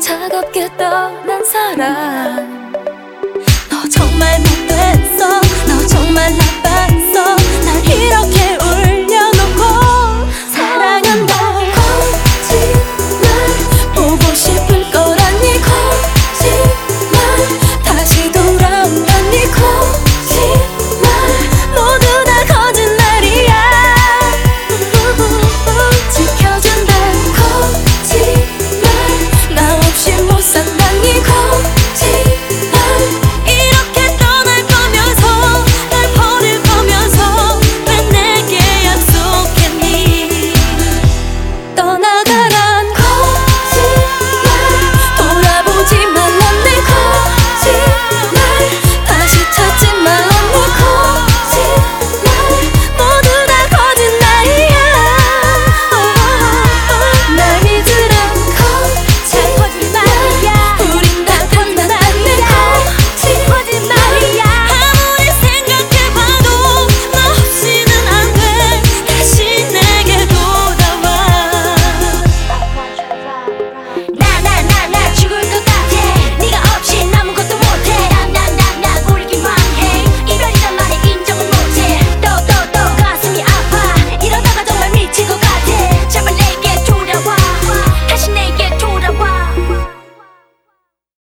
차갑게 떠난 사람. 너 정말 못됐어. 너 정말